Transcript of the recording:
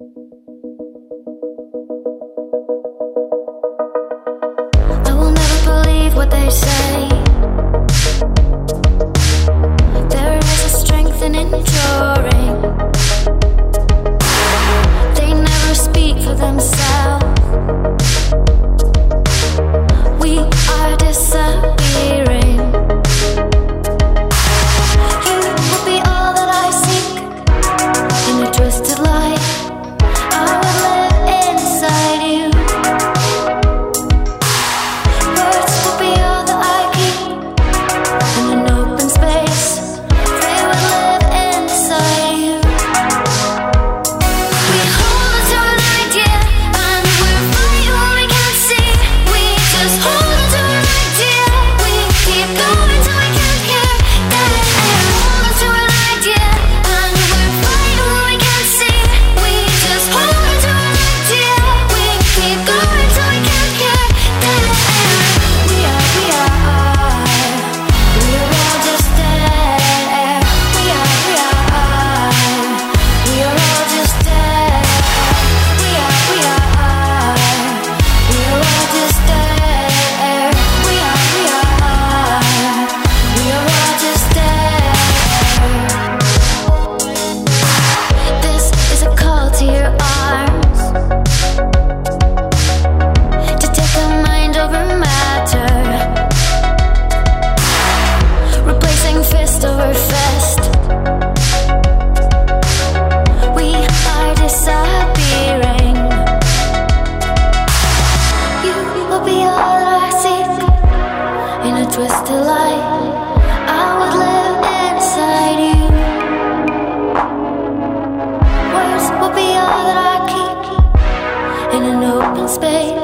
I will never believe what they say. be all I in a twisted. I would live inside you. Words will be all that I keep in an open space.